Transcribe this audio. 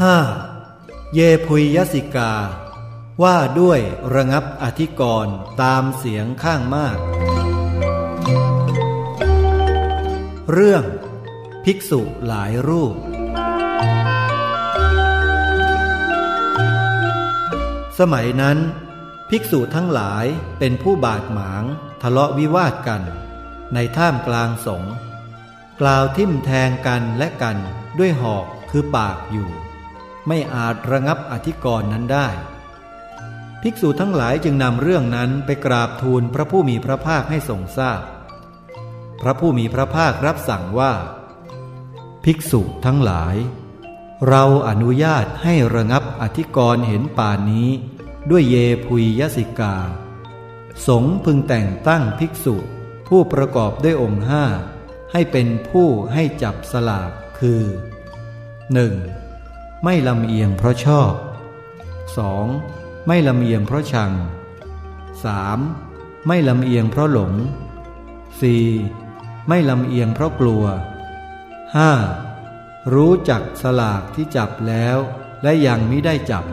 5. เยพุยยสิกา ว่าด้วยระงับอธิกรณ์ตามเสียงข้างมาก เรื่อง ภิกษุหลายรูป สมัยนั้น ภิกษุทั้งหลายเป็นผู้บาดหมางทะเลาะวิวาทกัน ในท่ามกลางสงฆ์กล่าวทิ่มแทงกันและกันด้วยหอกคือปากอยู่ ไม่อาจระงับอธิกรณ์นั้นได้ ภิกษุทั้งหลายจึงนำเรื่องนั้นไปกราบทูลพระผู้มีพระภาคให้ทรงทราบพพระผู้มีพระภาครับสั่งว่า ภิกษุทั้งหลาย เราอนุญาตให้ระงับอธิกรณ์เห็นป่านี้ด้วยเยพุยยสิกา สงพึงแต่งตั้งภิกษุผู้ประกอบด้วยองค์ห้าให้เป็นผู้ให้จับสลากคือ 1. ไม่ลำเอียงเพราะชอบ 2. ไม่ลำเอียงเพราะชัง 3. ไม่ลำเอียงเพราะหลง 4. ไม่ลำเอียงเพราะกลัว 5. รู้จักสลากที่จับแล้วและยังไม่ได้จับ